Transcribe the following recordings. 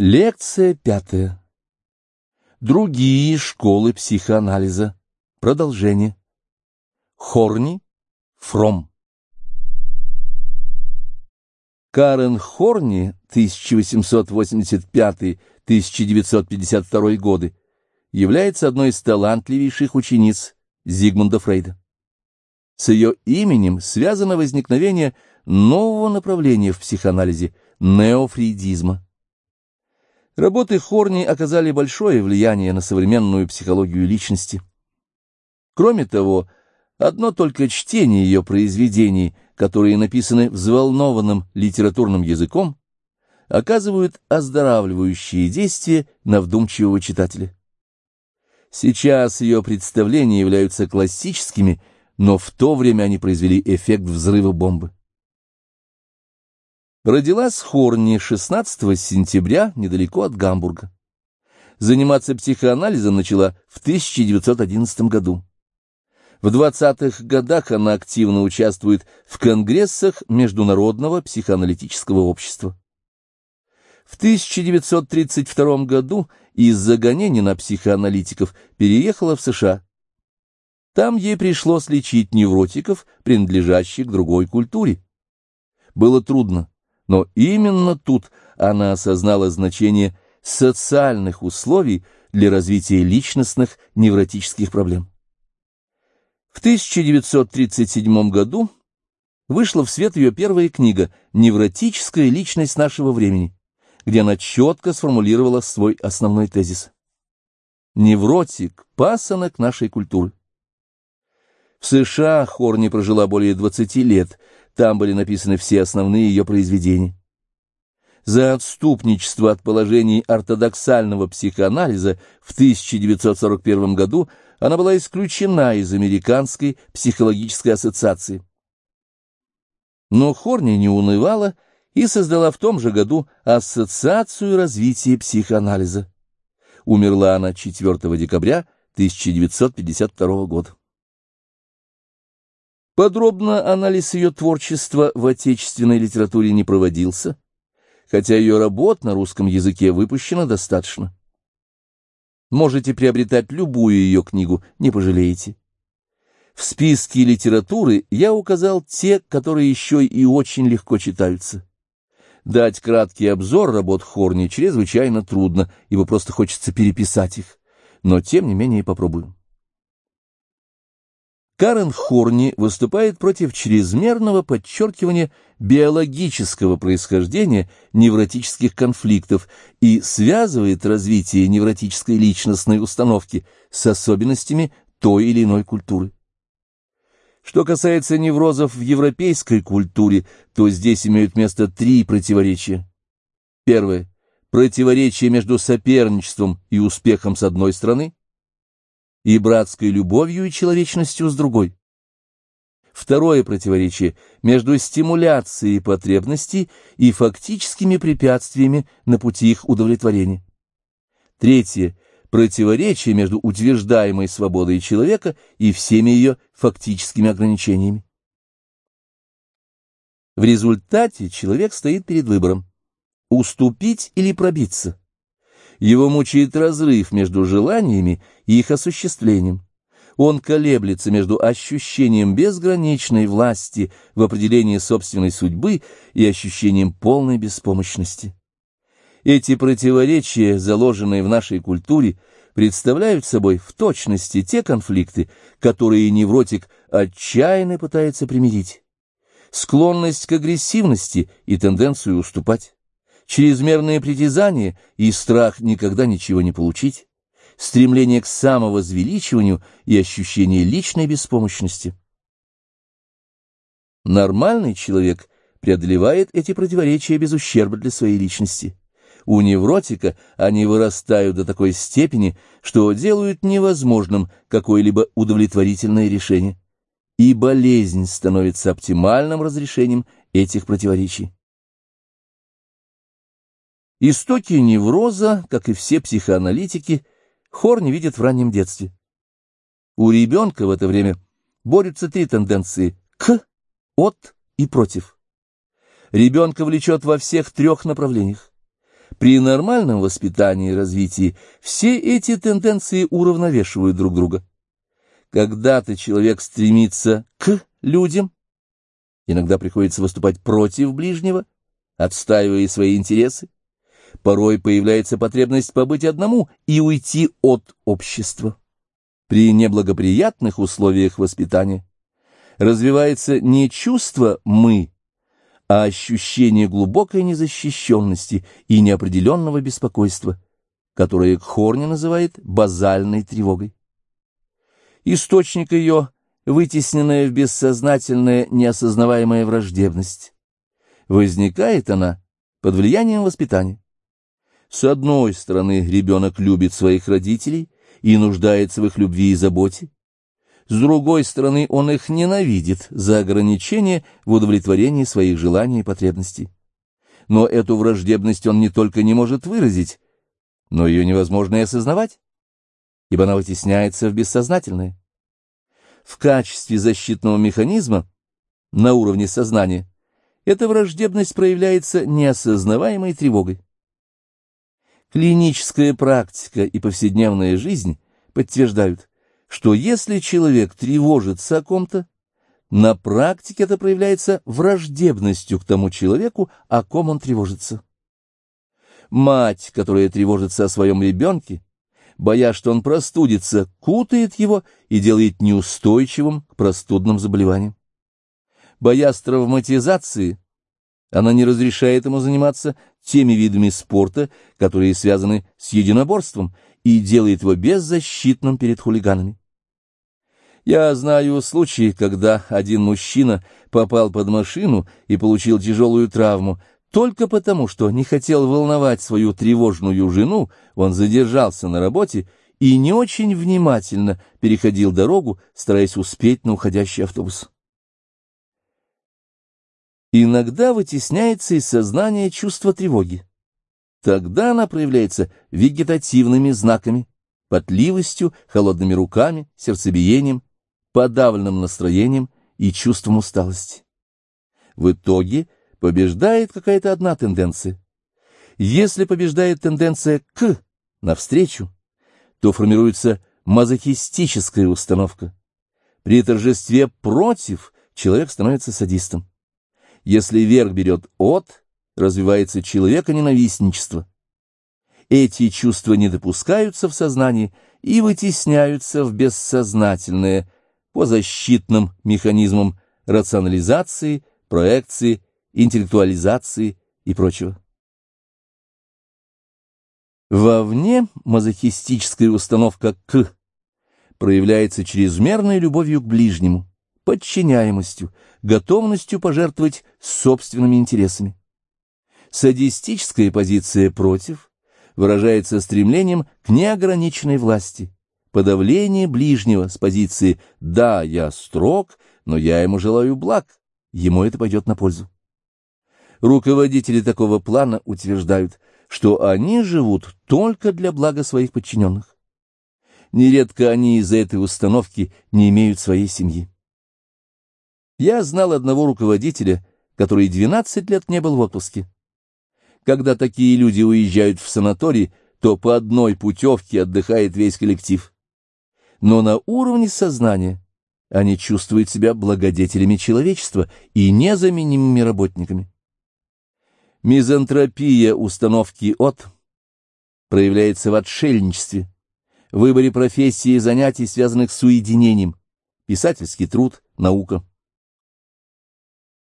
Лекция пятая. Другие школы психоанализа. Продолжение. Хорни, Фром. Карен Хорни, 1885-1952 годы, является одной из талантливейших учениц Зигмунда Фрейда. С ее именем связано возникновение нового направления в психоанализе – неофрейдизма. Работы Хорни оказали большое влияние на современную психологию личности. Кроме того, одно только чтение ее произведений, которые написаны взволнованным литературным языком, оказывают оздоравливающие действия на вдумчивого читателя. Сейчас ее представления являются классическими, но в то время они произвели эффект взрыва бомбы. Родилась Хорни 16 сентября недалеко от Гамбурга. Заниматься психоанализом начала в 1911 году. В 20-х годах она активно участвует в конгрессах Международного психоаналитического общества. В 1932 году из-за гонений на психоаналитиков переехала в США. Там ей пришлось лечить невротиков, принадлежащих к другой культуре. Было трудно но именно тут она осознала значение социальных условий для развития личностных невротических проблем. В 1937 году вышла в свет ее первая книга «Невротическая личность нашего времени», где она четко сформулировала свой основной тезис. Невротик – пасынок нашей культуры. В США Хорни прожила более 20 лет, там были написаны все основные ее произведения. За отступничество от положений ортодоксального психоанализа в 1941 году она была исключена из Американской психологической ассоциации. Но Хорни не унывала и создала в том же году Ассоциацию развития психоанализа. Умерла она 4 декабря 1952 года. Подробно анализ ее творчества в отечественной литературе не проводился, хотя ее работ на русском языке выпущено достаточно. Можете приобретать любую ее книгу, не пожалеете. В списке литературы я указал те, которые еще и очень легко читаются. Дать краткий обзор работ Хорни чрезвычайно трудно, ибо просто хочется переписать их, но тем не менее попробую. Карен Хорни выступает против чрезмерного подчеркивания биологического происхождения невротических конфликтов и связывает развитие невротической личностной установки с особенностями той или иной культуры. Что касается неврозов в европейской культуре, то здесь имеют место три противоречия. Первое. Противоречие между соперничеством и успехом с одной стороны – и братской любовью и человечностью с другой. Второе противоречие между стимуляцией потребностей и фактическими препятствиями на пути их удовлетворения. Третье – противоречие между утверждаемой свободой человека и всеми ее фактическими ограничениями. В результате человек стоит перед выбором – уступить или пробиться. Его мучает разрыв между желаниями и их осуществлением. Он колеблется между ощущением безграничной власти в определении собственной судьбы и ощущением полной беспомощности. Эти противоречия, заложенные в нашей культуре, представляют собой в точности те конфликты, которые невротик отчаянно пытается примирить. Склонность к агрессивности и тенденцию уступать чрезмерное притязание и страх никогда ничего не получить, стремление к самовозвеличиванию и ощущение личной беспомощности. Нормальный человек преодолевает эти противоречия без ущерба для своей личности. У невротика они вырастают до такой степени, что делают невозможным какое-либо удовлетворительное решение. И болезнь становится оптимальным разрешением этих противоречий. Истоки невроза, как и все психоаналитики, Хорни видит в раннем детстве. У ребенка в это время борются три тенденции – к, от и против. Ребенка влечет во всех трех направлениях. При нормальном воспитании и развитии все эти тенденции уравновешивают друг друга. Когда-то человек стремится к людям, иногда приходится выступать против ближнего, отстаивая свои интересы. Порой появляется потребность побыть одному и уйти от общества. При неблагоприятных условиях воспитания развивается не чувство «мы», а ощущение глубокой незащищенности и неопределенного беспокойства, которое Хорни называет базальной тревогой. Источник ее — вытесненная в бессознательное неосознаваемая враждебность. Возникает она под влиянием воспитания. С одной стороны, ребенок любит своих родителей и нуждается в их любви и заботе, с другой стороны, он их ненавидит за ограничение в удовлетворении своих желаний и потребностей. Но эту враждебность он не только не может выразить, но ее невозможно и осознавать, ибо она вытесняется в бессознательное. В качестве защитного механизма на уровне сознания эта враждебность проявляется неосознаваемой тревогой. Клиническая практика и повседневная жизнь подтверждают, что если человек тревожится о ком-то, на практике это проявляется враждебностью к тому человеку, о ком он тревожится. Мать, которая тревожится о своем ребенке, боясь, что он простудится, кутает его и делает неустойчивым к простудным заболеваниям. Боясь травматизации, она не разрешает ему заниматься теми видами спорта, которые связаны с единоборством, и делает его беззащитным перед хулиганами. Я знаю случаи, когда один мужчина попал под машину и получил тяжелую травму, только потому, что не хотел волновать свою тревожную жену, он задержался на работе и не очень внимательно переходил дорогу, стараясь успеть на уходящий автобус. Иногда вытесняется из сознания чувство тревоги. Тогда она проявляется вегетативными знаками, потливостью, холодными руками, сердцебиением, подавленным настроением и чувством усталости. В итоге побеждает какая-то одна тенденция. Если побеждает тенденция «к», навстречу, то формируется мазохистическая установка. При торжестве «против» человек становится садистом. Если верх берет «от», развивается человека-ненавистничество. Эти чувства не допускаются в сознании и вытесняются в бессознательное, по защитным механизмам рационализации, проекции, интеллектуализации и прочего. Вовне мазохистическая установка «к» проявляется чрезмерной любовью к ближнему, подчиняемостью, готовностью пожертвовать собственными интересами. Садистическая позиция «против» выражается стремлением к неограниченной власти, подавление ближнего с позиции «да, я строг, но я ему желаю благ», ему это пойдет на пользу. Руководители такого плана утверждают, что они живут только для блага своих подчиненных. Нередко они из-за этой установки не имеют своей семьи. Я знал одного руководителя, который 12 лет не был в отпуске. Когда такие люди уезжают в санаторий, то по одной путевке отдыхает весь коллектив но на уровне сознания они чувствуют себя благодетелями человечества и незаменимыми работниками. Мизантропия установки «от» проявляется в отшельничестве, выборе профессии и занятий, связанных с уединением, писательский труд, наука.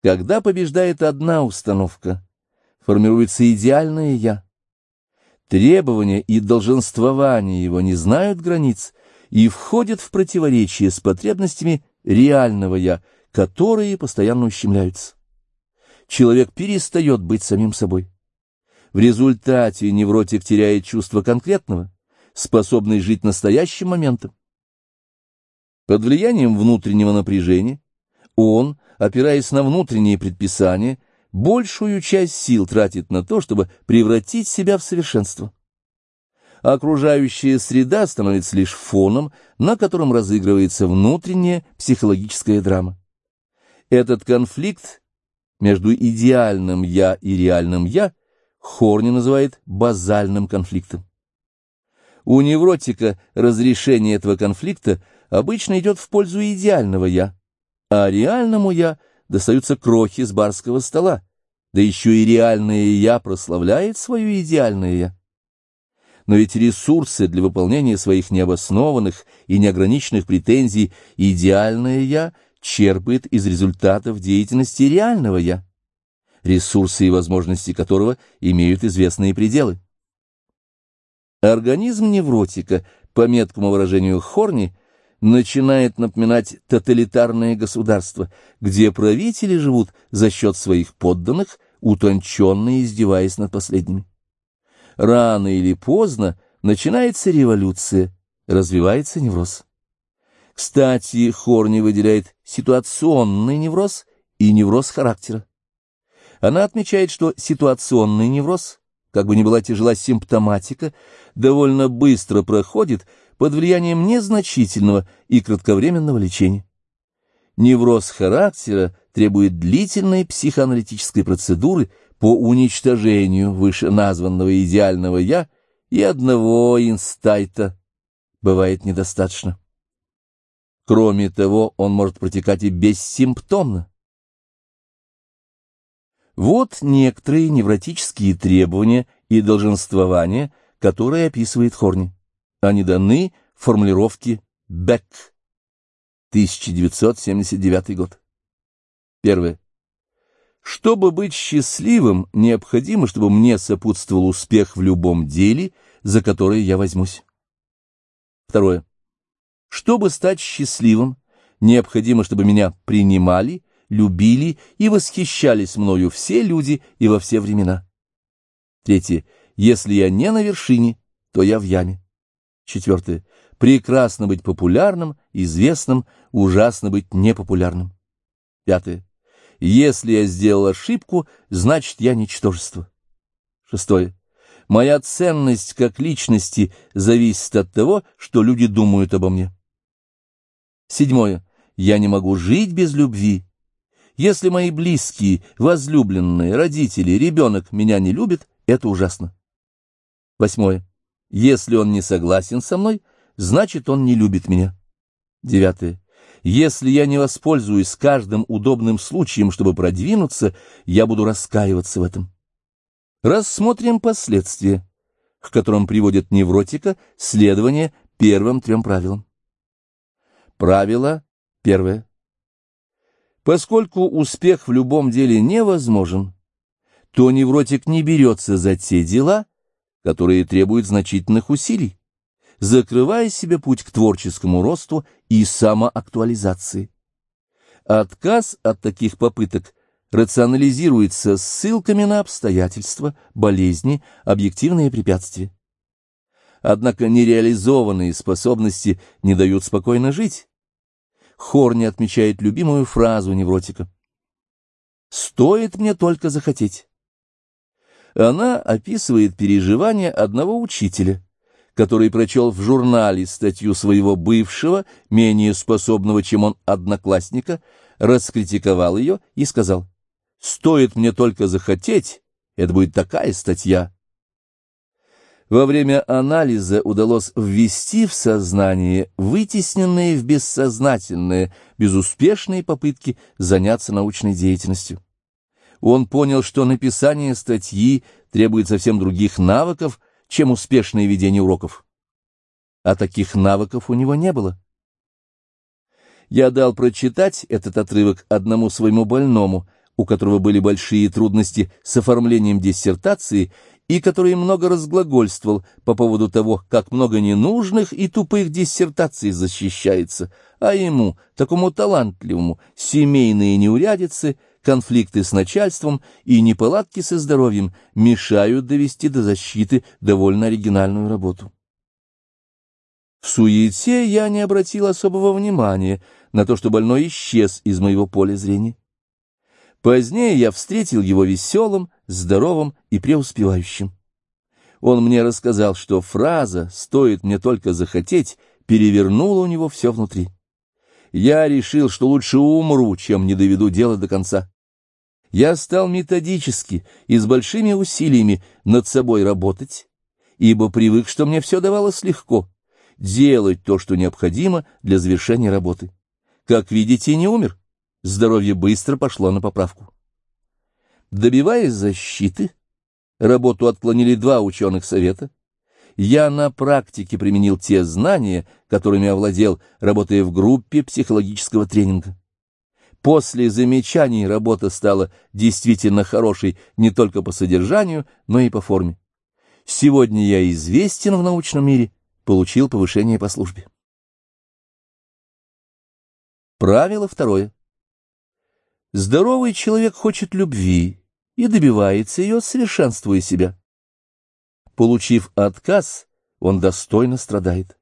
Когда побеждает одна установка, формируется идеальное «я». Требования и долженствования его не знают границ – и входит в противоречие с потребностями реального «я», которые постоянно ущемляются. Человек перестает быть самим собой. В результате невротик теряет чувство конкретного, способный жить настоящим моментом. Под влиянием внутреннего напряжения он, опираясь на внутренние предписания, большую часть сил тратит на то, чтобы превратить себя в совершенство окружающая среда становится лишь фоном, на котором разыгрывается внутренняя психологическая драма. Этот конфликт между идеальным «я» и реальным «я» Хорни называет базальным конфликтом. У невротика разрешение этого конфликта обычно идет в пользу идеального «я», а реальному «я» достаются крохи с барского стола, да еще и реальное «я» прославляет свое идеальное «я». Но ведь ресурсы для выполнения своих необоснованных и неограниченных претензий идеальное «я» черпает из результатов деятельности реального «я», ресурсы и возможности которого имеют известные пределы. Организм невротика, по меткому выражению Хорни, начинает напоминать тоталитарное государство, где правители живут за счет своих подданных, утонченно издеваясь над последними. Рано или поздно начинается революция, развивается невроз. Кстати, Хорни выделяет ситуационный невроз и невроз характера. Она отмечает, что ситуационный невроз, как бы ни была тяжела симптоматика, довольно быстро проходит под влиянием незначительного и кратковременного лечения. Невроз характера требует длительной психоаналитической процедуры по уничтожению вышеназванного идеального «я», и одного инстайта бывает недостаточно. Кроме того, он может протекать и бессимптомно. Вот некоторые невротические требования и долженствования, которые описывает Хорни. Они даны в формулировке «Бек», 1979 год. Первое. Чтобы быть счастливым, необходимо, чтобы мне сопутствовал успех в любом деле, за которое я возьмусь. Второе. Чтобы стать счастливым, необходимо, чтобы меня принимали, любили и восхищались мною все люди и во все времена. Третье. Если я не на вершине, то я в яме. Четвертое. Прекрасно быть популярным, известным, ужасно быть непопулярным. Пятое. Если я сделал ошибку, значит, я ничтожество. Шестое. Моя ценность как личности зависит от того, что люди думают обо мне. Седьмое. Я не могу жить без любви. Если мои близкие, возлюбленные, родители, ребенок меня не любят, это ужасно. Восьмое. Если он не согласен со мной, значит, он не любит меня. Девятое. Если я не воспользуюсь каждым удобным случаем, чтобы продвинуться, я буду раскаиваться в этом. Рассмотрим последствия, к которым приводит невротика следование первым трем правилам. Правило первое. Поскольку успех в любом деле невозможен, то невротик не берется за те дела, которые требуют значительных усилий, закрывая себе путь к творческому росту и самоактуализации. Отказ от таких попыток рационализируется ссылками на обстоятельства, болезни, объективные препятствия. Однако нереализованные способности не дают спокойно жить. Хорни отмечает любимую фразу невротика. «Стоит мне только захотеть». Она описывает переживания одного учителя, который прочел в журнале статью своего бывшего, менее способного, чем он, одноклассника, раскритиковал ее и сказал, «Стоит мне только захотеть, это будет такая статья». Во время анализа удалось ввести в сознание вытесненные в бессознательное безуспешные попытки заняться научной деятельностью он понял, что написание статьи требует совсем других навыков, чем успешное ведение уроков. А таких навыков у него не было. Я дал прочитать этот отрывок одному своему больному, у которого были большие трудности с оформлением диссертации и который много разглагольствовал по поводу того, как много ненужных и тупых диссертаций защищается, а ему, такому талантливому, семейные неурядицы — конфликты с начальством и неполадки со здоровьем мешают довести до защиты довольно оригинальную работу. В суете я не обратил особого внимания на то, что больной исчез из моего поля зрения. Позднее я встретил его веселым, здоровым и преуспевающим. Он мне рассказал, что фраза «стоит мне только захотеть» перевернула у него все внутри. Я решил, что лучше умру, чем не доведу дело до конца. Я стал методически и с большими усилиями над собой работать, ибо привык, что мне все давалось легко, делать то, что необходимо для завершения работы. Как видите, не умер, здоровье быстро пошло на поправку. Добиваясь защиты, работу отклонили два ученых совета, я на практике применил те знания, которыми овладел, работая в группе психологического тренинга. После замечаний работа стала действительно хорошей не только по содержанию, но и по форме. Сегодня я известен в научном мире, получил повышение по службе. Правило второе. Здоровый человек хочет любви и добивается ее, совершенствуя себя. Получив отказ, он достойно страдает.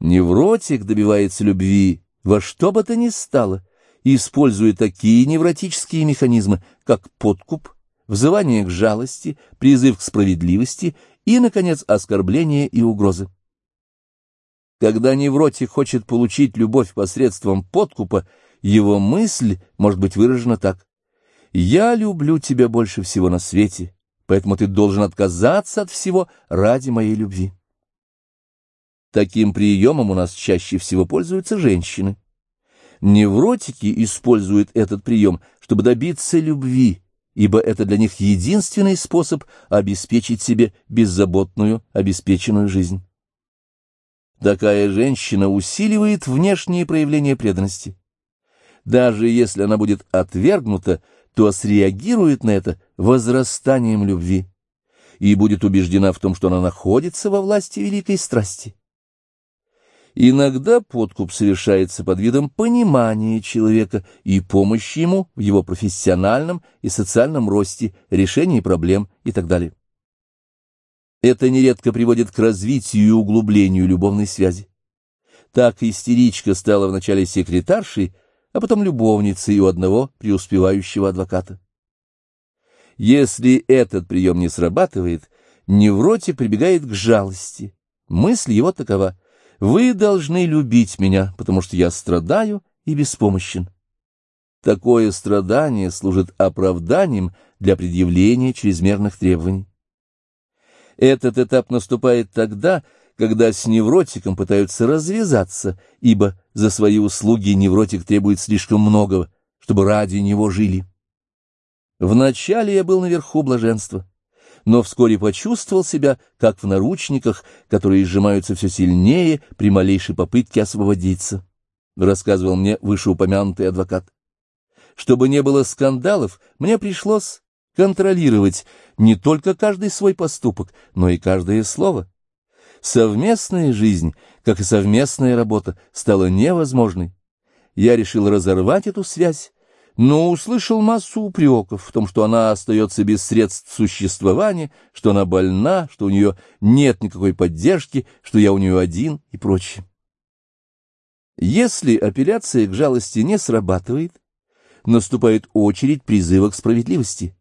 Невротик добивается любви во что бы то ни стало, используя такие невротические механизмы, как подкуп, взывание к жалости, призыв к справедливости и, наконец, оскорбление и угрозы. Когда невротик хочет получить любовь посредством подкупа, его мысль может быть выражена так. «Я люблю тебя больше всего на свете, поэтому ты должен отказаться от всего ради моей любви. Таким приемом у нас чаще всего пользуются женщины. Невротики используют этот прием, чтобы добиться любви, ибо это для них единственный способ обеспечить себе беззаботную, обеспеченную жизнь. Такая женщина усиливает внешние проявления преданности. Даже если она будет отвергнута, то среагирует на это возрастанием любви и будет убеждена в том, что она находится во власти великой страсти. Иногда подкуп совершается под видом понимания человека и помощи ему в его профессиональном и социальном росте, решении проблем и так далее. Это нередко приводит к развитию и углублению любовной связи. Так истеричка стала вначале секретаршей, а потом любовницей у одного преуспевающего адвоката. Если этот прием не срабатывает, невротик прибегает к жалости. Мысль его такова — вы должны любить меня, потому что я страдаю и беспомощен. Такое страдание служит оправданием для предъявления чрезмерных требований. Этот этап наступает тогда, когда с невротиком пытаются развязаться, ибо за свои услуги невротик требует слишком многого, чтобы ради него жили. Вначале я был наверху блаженства, но вскоре почувствовал себя, как в наручниках, которые сжимаются все сильнее при малейшей попытке освободиться, рассказывал мне вышеупомянутый адвокат. Чтобы не было скандалов, мне пришлось контролировать не только каждый свой поступок, но и каждое слово. Совместная жизнь, как и совместная работа, стала невозможной. Я решил разорвать эту связь, но услышал массу упреков в том, что она остается без средств существования, что она больна, что у нее нет никакой поддержки, что я у нее один и прочее. Если апелляция к жалости не срабатывает, наступает очередь призыва к справедливости.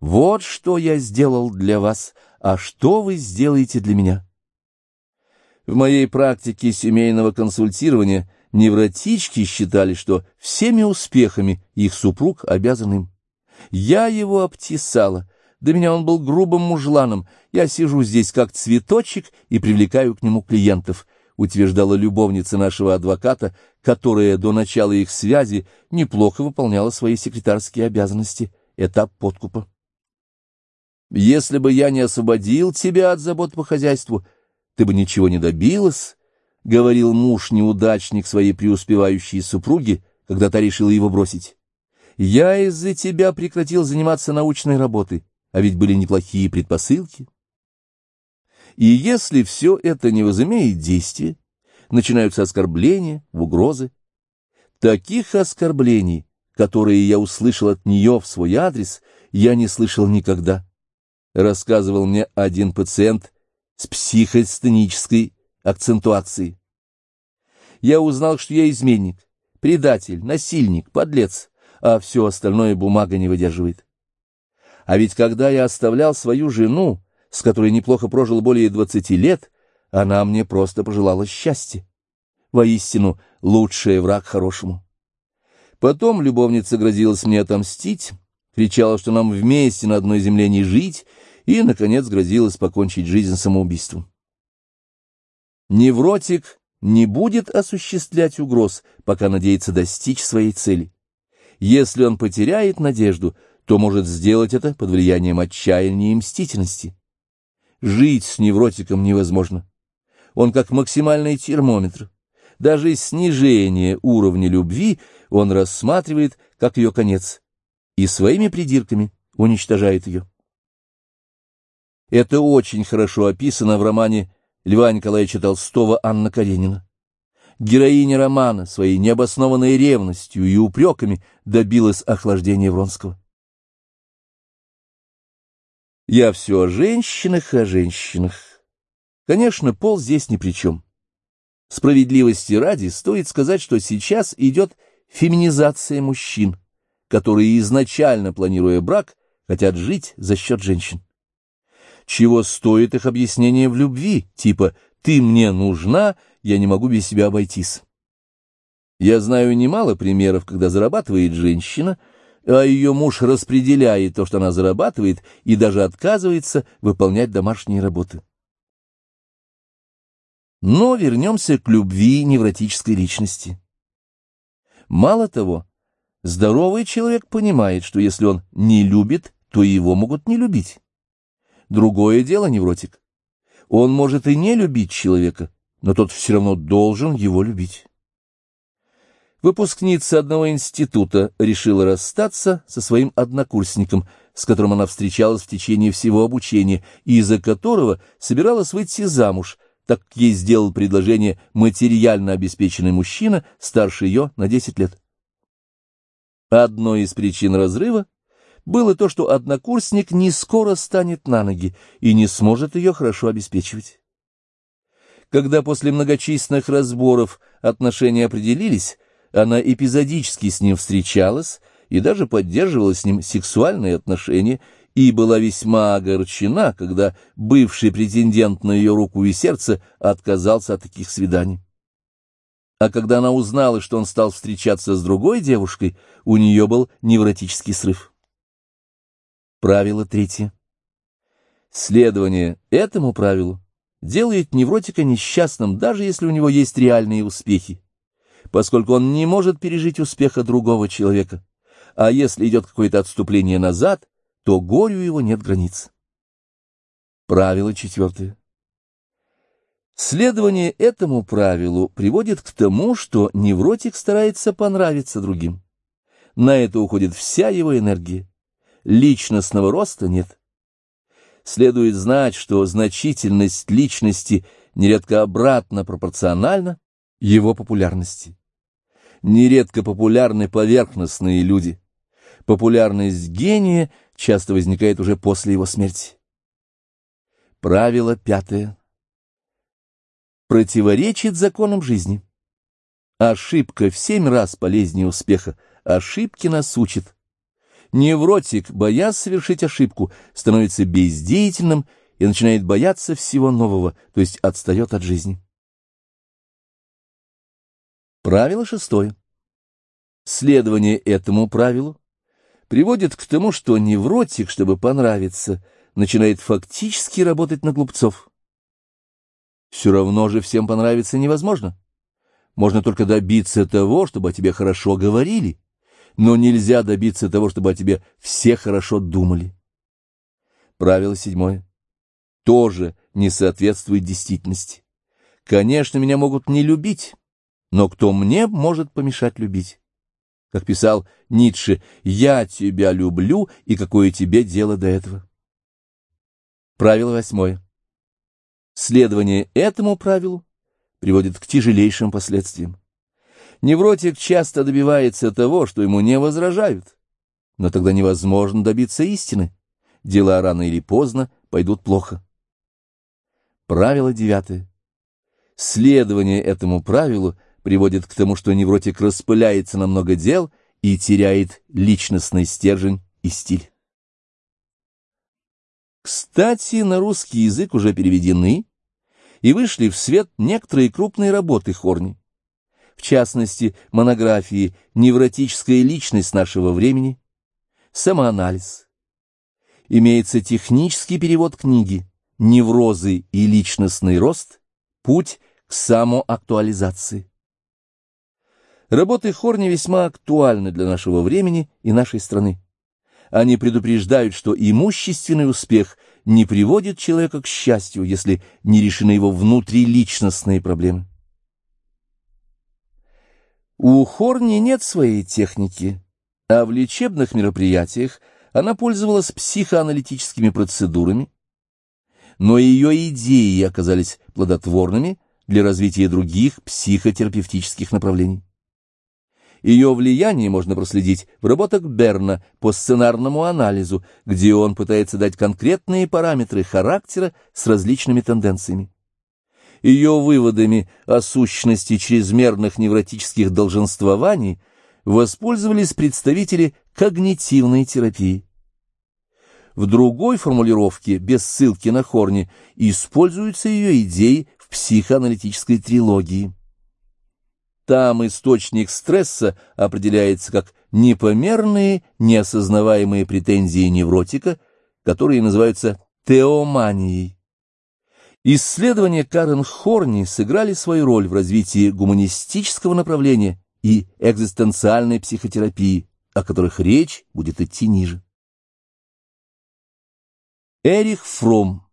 Вот что я сделал для вас, а что вы сделаете для меня? В моей практике семейного консультирования невротички считали, что всеми успехами их супруг обязан им. Я его обтесала, до меня он был грубым мужланом, я сижу здесь как цветочек и привлекаю к нему клиентов, утверждала любовница нашего адвоката, которая до начала их связи неплохо выполняла свои секретарские обязанности, этап подкупа. Если бы я не освободил тебя от забот по хозяйству, ты бы ничего не добилась, — говорил муж-неудачник своей преуспевающей супруге, когда та решила его бросить. Я из-за тебя прекратил заниматься научной работой, а ведь были неплохие предпосылки. И если все это не возымеет действия, начинаются оскорбления, угрозы. Таких оскорблений, которые я услышал от нее в свой адрес, я не слышал никогда. Рассказывал мне один пациент с психостенической акцентуацией. Я узнал, что я изменник, предатель, насильник, подлец, а все остальное бумага не выдерживает. А ведь когда я оставлял свою жену, с которой неплохо прожил более двадцати лет, она мне просто пожелала счастья. Воистину, лучший враг хорошему. Потом любовница грозилась мне отомстить, кричала, что нам вместе на одной земле не жить, и, наконец, грозилась покончить жизнь самоубийством. Невротик не будет осуществлять угроз, пока надеется достичь своей цели. Если он потеряет надежду, то может сделать это под влиянием отчаяния и мстительности. Жить с невротиком невозможно. Он как максимальный термометр. Даже снижение уровня любви он рассматривает как ее конец и своими придирками уничтожает ее. Это очень хорошо описано в романе Льва Николаевича Толстого «Анна Каренина». Героиня романа своей необоснованной ревностью и упреками добилась охлаждения Вронского. Я все о женщинах и о женщинах. Конечно, пол здесь ни при чем. Справедливости ради стоит сказать, что сейчас идет феминизация мужчин, которые изначально, планируя брак, хотят жить за счет женщин. Чего стоит их объяснение в любви, типа «ты мне нужна, я не могу без себя обойтись». Я знаю немало примеров, когда зарабатывает женщина, а ее муж распределяет то, что она зарабатывает, и даже отказывается выполнять домашние работы. Но вернемся к любви невротической личности. Мало того, здоровый человек понимает, что если он не любит, то его могут не любить. Другое дело невротик. Он может и не любить человека, но тот все равно должен его любить. Выпускница одного института решила расстаться со своим однокурсником, с которым она встречалась в течение всего обучения, и из-за которого собиралась выйти замуж – так как ей сделал предложение материально обеспеченный мужчина, старше ее на 10 лет. Одной из причин разрыва было то, что однокурсник не скоро станет на ноги и не сможет ее хорошо обеспечивать. Когда после многочисленных разборов отношения определились, она эпизодически с ним встречалась и даже поддерживала с ним сексуальные отношения, и была весьма огорчена, когда бывший претендент на ее руку и сердце отказался от таких свиданий. А когда она узнала, что он стал встречаться с другой девушкой, у нее был невротический срыв. Правило третье. Следование этому правилу делает невротика несчастным, даже если у него есть реальные успехи, поскольку он не может пережить успеха другого человека. А если идет какое-то отступление назад, то горю его нет границ. Правило четвертое. Следование этому правилу приводит к тому, что невротик старается понравиться другим. На это уходит вся его энергия. Личностного роста нет. Следует знать, что значительность личности нередко обратно пропорциональна его популярности. Нередко популярны поверхностные люди. Популярность гения часто возникает уже после его смерти. Правило пятое. Противоречит законам жизни. Ошибка в семь раз полезнее успеха. Ошибки нас учат. Невротик, боясь совершить ошибку, становится бездеятельным и начинает бояться всего нового, то есть отстает от жизни. Правило шестое. Следование этому правилу приводит к тому, что невротик, чтобы понравиться, начинает фактически работать на глупцов. Все равно же всем понравиться невозможно. Можно только добиться того, чтобы о тебе хорошо говорили, но нельзя добиться того, чтобы о тебе все хорошо думали. Правило седьмое. Тоже не соответствует действительности. Конечно, меня могут не любить, но кто мне может помешать любить? Как писал Ницше, «Я тебя люблю, и какое тебе дело до этого?» Правило восьмое. Следование этому правилу приводит к тяжелейшим последствиям. Невротик часто добивается того, что ему не возражают, но тогда невозможно добиться истины. Дела рано или поздно пойдут плохо. Правило девятое. Следование этому правилу — приводит к тому, что невротик распыляется на много дел и теряет личностный стержень и стиль. Кстати, на русский язык уже переведены и вышли в свет некоторые крупные работы Хорни. В частности, монографии «Невротическая личность нашего времени», самоанализ. Имеется технический перевод книги «Неврозы и личностный рост. Путь к самоактуализации». Работы Хорни весьма актуальны для нашего времени и нашей страны. Они предупреждают, что имущественный успех не приводит человека к счастью, если не решены его внутриличностные проблемы. У Хорни нет своей техники, а в лечебных мероприятиях она пользовалась психоаналитическими процедурами, но ее идеи оказались плодотворными для развития других психотерапевтических направлений. Ее влияние можно проследить в работах Берна по сценарному анализу, где он пытается дать конкретные параметры характера с различными тенденциями. Ее выводами о сущности чрезмерных невротических долженствований воспользовались представители когнитивной терапии. В другой формулировке, без ссылки на Хорни, используются ее идеи в психоаналитической трилогии. Там источник стресса определяется как непомерные, неосознаваемые претензии невротика, которые называются теоманией. Исследования Карен Хорни сыграли свою роль в развитии гуманистического направления и экзистенциальной психотерапии, о которых речь будет идти ниже. Эрих Фром,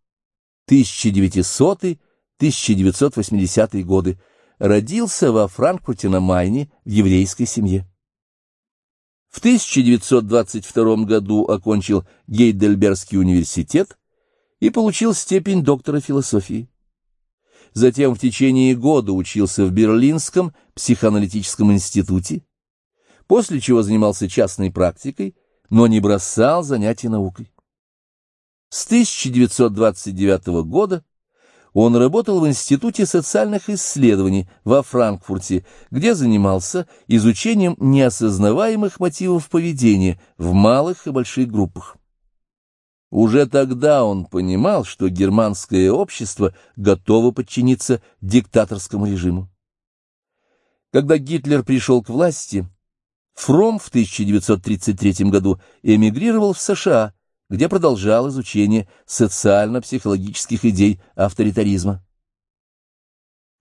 1900-1980 годы, родился во Франкфурте на Майне в еврейской семье. В 1922 году окончил Гейдельбергский университет и получил степень доктора философии. Затем в течение года учился в Берлинском психоаналитическом институте, после чего занимался частной практикой, но не бросал занятий наукой. С 1929 года он работал в Институте социальных исследований во Франкфурте, где занимался изучением неосознаваемых мотивов поведения в малых и больших группах. Уже тогда он понимал, что германское общество готово подчиниться диктаторскому режиму. Когда Гитлер пришел к власти, Фром в 1933 году эмигрировал в США, где продолжал изучение социально-психологических идей авторитаризма.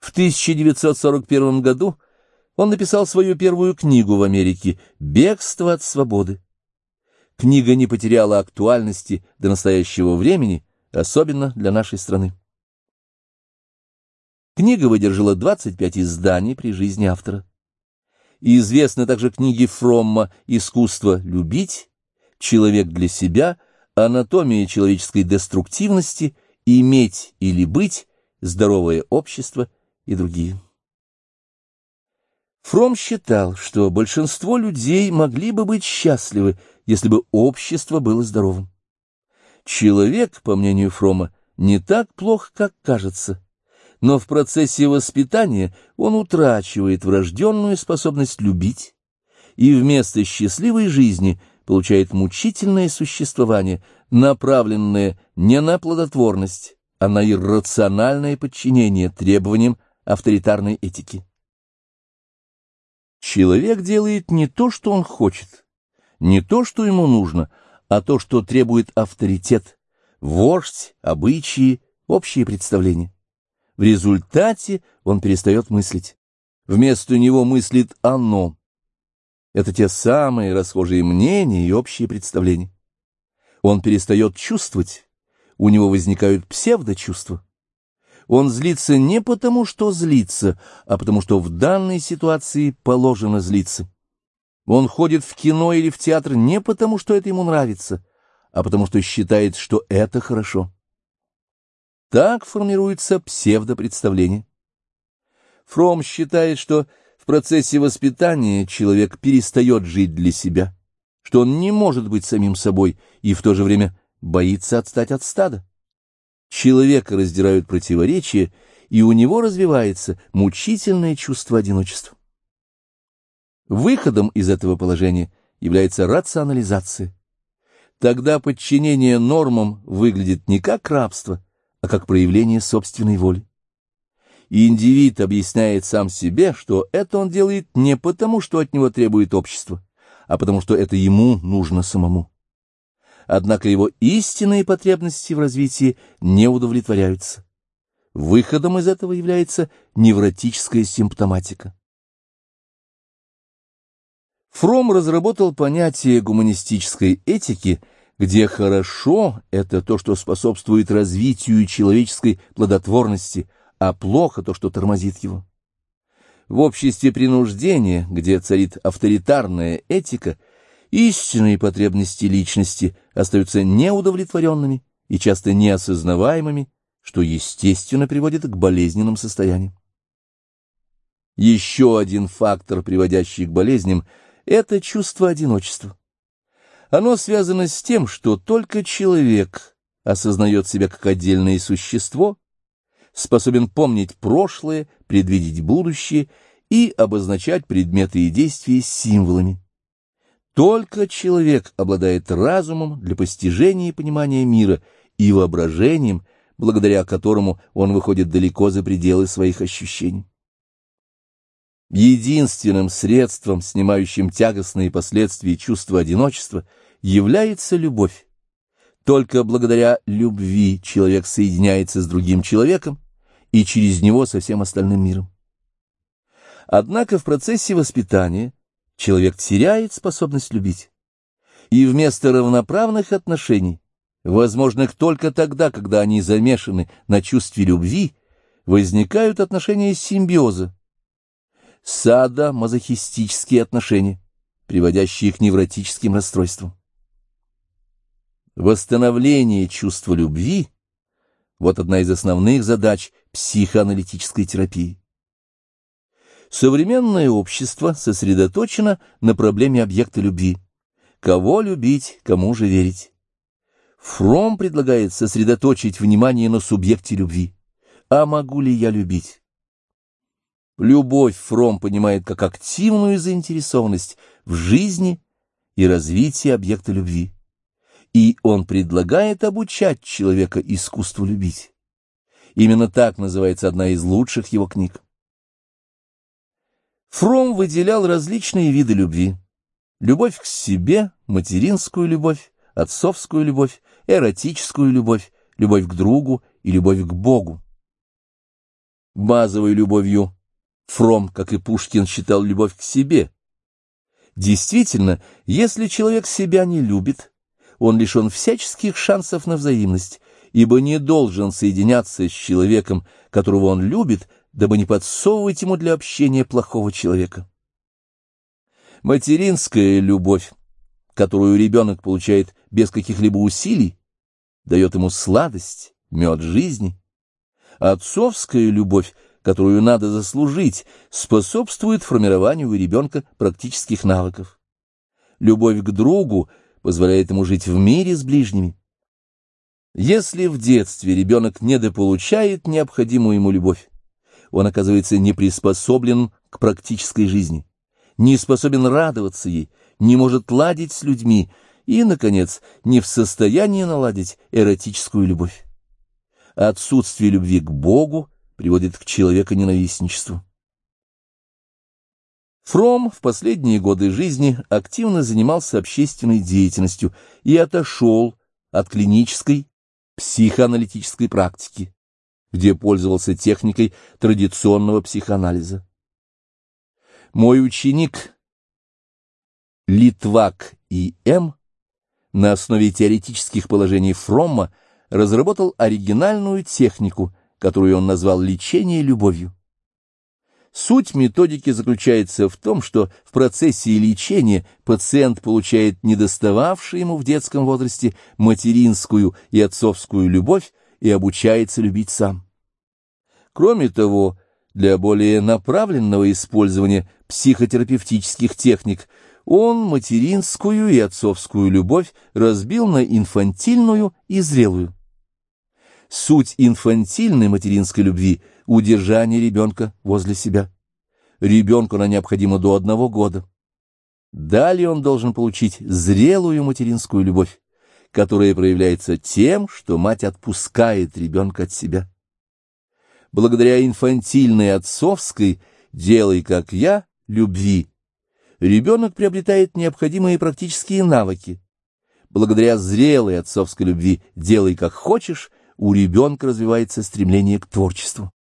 В 1941 году он написал свою первую книгу в Америке «Бегство от свободы». Книга не потеряла актуальности до настоящего времени, особенно для нашей страны. Книга выдержала 25 изданий при жизни автора. И известны также книги Фромма «Искусство любить», «Человек для себя», Анатомия человеческой деструктивности, иметь или быть, здоровое общество и другие. Фром считал, что большинство людей могли бы быть счастливы, если бы общество было здоровым. Человек, по мнению Фрома, не так плох, как кажется, но в процессе воспитания он утрачивает врожденную способность любить, и вместо счастливой жизни – получает мучительное существование, направленное не на плодотворность, а на иррациональное подчинение требованиям авторитарной этики. Человек делает не то, что он хочет, не то, что ему нужно, а то, что требует авторитет, вождь, обычаи, общие представления. В результате он перестает мыслить. Вместо него мыслит оно, это те самые расхожие мнения и общие представления. Он перестает чувствовать, у него возникают псевдочувства. Он злится не потому, что злится, а потому, что в данной ситуации положено злиться. Он ходит в кино или в театр не потому, что это ему нравится, а потому, что считает, что это хорошо. Так формируется псевдопредставление. Фром считает, что процессе воспитания человек перестает жить для себя, что он не может быть самим собой и в то же время боится отстать от стада. Человека раздирают противоречия, и у него развивается мучительное чувство одиночества. Выходом из этого положения является рационализация. Тогда подчинение нормам выглядит не как рабство, а как проявление собственной воли и индивид объясняет сам себе, что это он делает не потому, что от него требует общество, а потому что это ему нужно самому. Однако его истинные потребности в развитии не удовлетворяются. Выходом из этого является невротическая симптоматика. Фром разработал понятие гуманистической этики, где хорошо — это то, что способствует развитию человеческой плодотворности, а плохо — то, что тормозит его. В обществе принуждения, где царит авторитарная этика, истинные потребности личности остаются неудовлетворенными и часто неосознаваемыми, что естественно приводит к болезненным состояниям. Еще один фактор, приводящий к болезням, это чувство одиночества. Оно связано с тем, что только человек осознает себя как отдельное существо, способен помнить прошлое, предвидеть будущее и обозначать предметы и действия символами. Только человек обладает разумом для постижения и понимания мира и воображением, благодаря которому он выходит далеко за пределы своих ощущений. Единственным средством, снимающим тягостные последствия чувства одиночества, является любовь. Только благодаря любви человек соединяется с другим человеком и через него со всем остальным миром. Однако в процессе воспитания человек теряет способность любить. И вместо равноправных отношений, возможных только тогда, когда они замешаны на чувстве любви, возникают отношения симбиоза, садо-мазохистические отношения, приводящие к невротическим расстройствам. Восстановление чувства любви – вот одна из основных задач психоаналитической терапии. Современное общество сосредоточено на проблеме объекта любви. Кого любить, кому же верить? Фром предлагает сосредоточить внимание на субъекте любви. А могу ли я любить? Любовь Фром понимает как активную заинтересованность в жизни и развитии объекта любви. И он предлагает обучать человека искусству любить. Именно так называется одна из лучших его книг. Фром выделял различные виды любви. Любовь к себе, материнскую любовь, отцовскую любовь, эротическую любовь, любовь к другу и любовь к Богу. Базовой любовью Фром, как и Пушкин, считал любовь к себе. Действительно, если человек себя не любит, он лишен всяческих шансов на взаимность, ибо не должен соединяться с человеком, которого он любит, дабы не подсовывать ему для общения плохого человека. Материнская любовь, которую ребенок получает без каких-либо усилий, дает ему сладость, мед жизни. Отцовская любовь, которую надо заслужить, способствует формированию у ребенка практических навыков. Любовь к другу позволяет ему жить в мире с ближними. Если в детстве ребенок недополучает необходимую ему любовь, он оказывается не приспособлен к практической жизни, не способен радоваться ей, не может ладить с людьми и, наконец, не в состоянии наладить эротическую любовь. Отсутствие любви к Богу приводит к человеконенавистничеству. Фром в последние годы жизни активно занимался общественной деятельностью и отошел от клинической психоаналитической практики где пользовался техникой традиционного психоанализа. Мой ученик Литвак и М. на основе теоретических положений Фромма разработал оригинальную технику, которую он назвал лечение любовью. Суть методики заключается в том, что в процессе лечения пациент получает недостававшую ему в детском возрасте материнскую и отцовскую любовь, и обучается любить сам. Кроме того, для более направленного использования психотерапевтических техник он материнскую и отцовскую любовь разбил на инфантильную и зрелую. Суть инфантильной материнской любви – удержание ребенка возле себя. Ребенку она необходима до одного года. Далее он должен получить зрелую материнскую любовь, которое проявляется тем, что мать отпускает ребенка от себя. Благодаря инфантильной отцовской «делай как я» любви, ребенок приобретает необходимые практические навыки. Благодаря зрелой отцовской любви «делай как хочешь» у ребенка развивается стремление к творчеству.